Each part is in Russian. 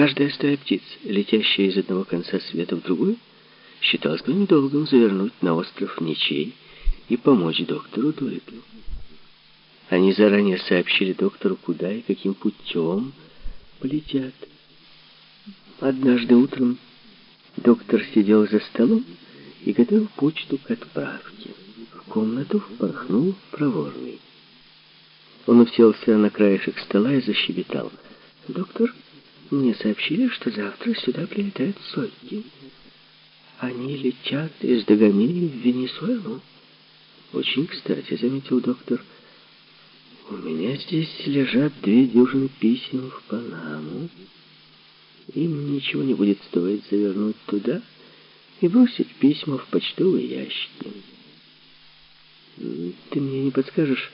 Каждая стая птиц, летящая из одного конца света в другой, считал своим долгом завернуть на остров Ничей и помочь доктору Дуэтлу. Они заранее сообщили доктору, куда и каким путем полетят. Однажды утром доктор сидел за столом и готовил почту к отправке. В комнату впорхнул проворный. Он уселся на краешек стола и защебетал. «Доктор, мне сообщили, что завтра сюда прилетают сотни. Они летят из Дагомеи в Венесуэлу». «Очень кстати», — заметил доктор. «У меня здесь лежат две дюжины писем в Панаму. Им ничего не будет стоить завернуть туда и бросить письма в почтовые ящики. Ты мне не подскажешь,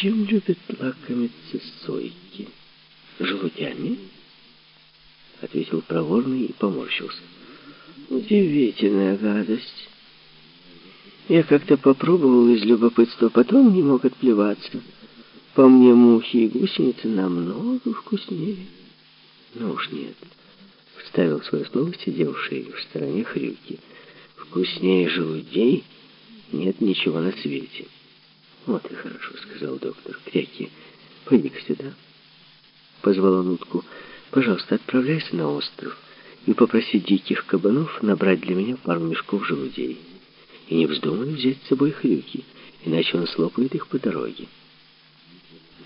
чем любят лакомиться сойки? Желудями? Ответил проворный и поморщился. Удивительная гадость. Я как-то попробовал из любопытства, потом не мог отплеваться. По мне мухи и гусеницы намного вкуснее. Ну уж нет. Вставил свое слово сидевший в стороне хрюки. Вкуснее желудей нет ничего на свете. «Вот и хорошо», — сказал доктор. «Кряки, пойди-ка сюда». Позвал он утку. «Пожалуйста, отправляйся на остров и попроси диких кабанов набрать для меня пару мешков желудей. И не вздумай взять с собой хрюки, иначе он слопает их по дороге.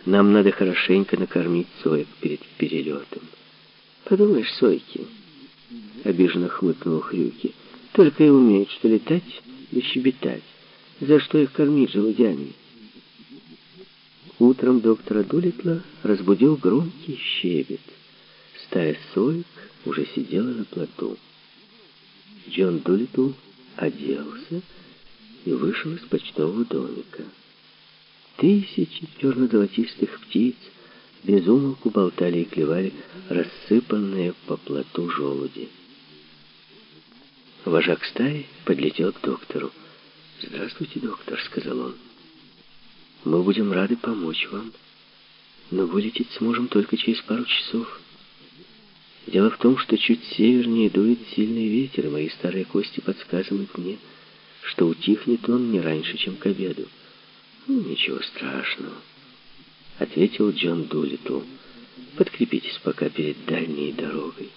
Нам надо хорошенько накормить соек перед перелетом. Подумаешь, сойки, обиженно хмыкнул хрюки, только и умеют, что летать и щебетать. За что их кормить желудями?» Утром доктора Дулитла разбудил громкий щебет. Стая соек уже сидела на плоту. Джон Дулитл оделся и вышел из почтового домика. Тысячи черно-золотистых птиц безумолку болтали и клевали рассыпанные по плоту желуди. Вожак стаи подлетел к доктору. «Здравствуйте, доктор», — сказал он. Мы будем рады помочь вам, но вылететь сможем только через пару часов. Дело в том, что чуть севернее дует сильный ветер, и мои старые кости подсказывают мне, что утихнет он не раньше, чем к обеду. Ну, ничего страшного, — ответил Джон Дулитл. Подкрепитесь пока перед дальней дорогой.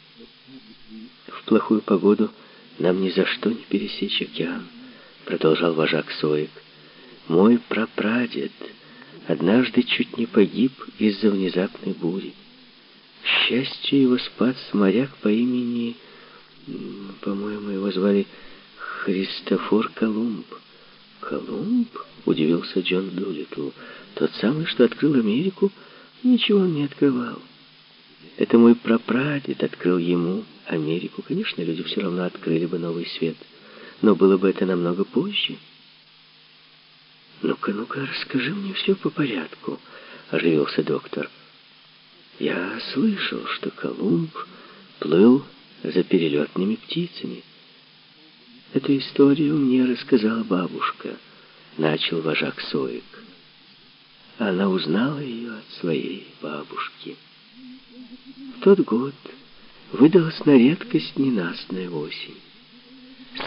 В плохую погоду нам ни за что не пересечь океан, — продолжал вожак Соек. Мой прапрадед однажды чуть не погиб из-за внезапной бури. Счастью, его спас моряк по имени, по-моему, его звали Христофор Колумб. «Колумб?» — удивился Джон Дулитл. «Тот самый, что открыл Америку, ничего он не открывал. Это мой прапрадед открыл ему Америку. Конечно, люди все равно открыли бы новый свет, но было бы это намного позже». «Ну-ка, ну-ка, расскажи мне все по порядку», — оживился доктор. «Я слышал, что Колумб плыл за перелетными птицами. Эту историю мне рассказала бабушка», — начал вожак Соек. Она узнала ее от своей бабушки. В тот год выдалась на редкость ненастная осень.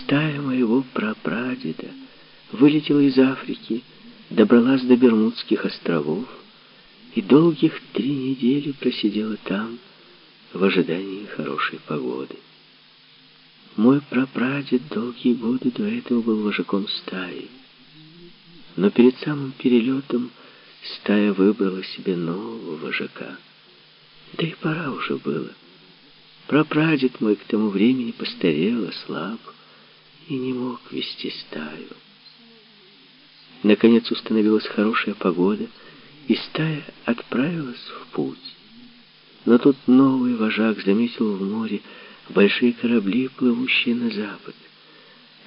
Стая моего прапрадеда вылетела из Африки, добралась до Бермудских островов и долгих три недели просидела там в ожидании хорошей погоды. Мой прапрадед долгие годы до этого был вожаком стаи. Но перед самым перелетом стая выбрала себе нового вожака. Да и пора уже было. Прапрадед мой к тому времени постарел, ослаб и не мог вести стаю. Наконец установилась хорошая погода, и стая отправилась в путь. Но тут новый вожак заметил в море большие корабли, плывущие на запад.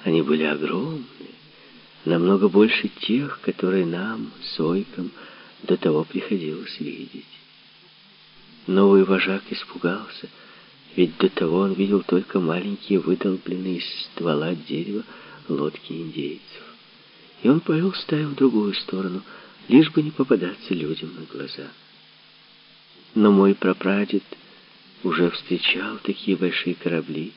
Они были огромные, намного больше тех, которые нам, сойкам, до того приходилось видеть. Новый вожак испугался, ведь до того он видел только маленькие выдолбленные из ствола дерева лодки индейцев и он повел стаю в другую сторону, лишь бы не попадаться людям на глаза. Но мой прапрадед уже встречал такие большие корабли,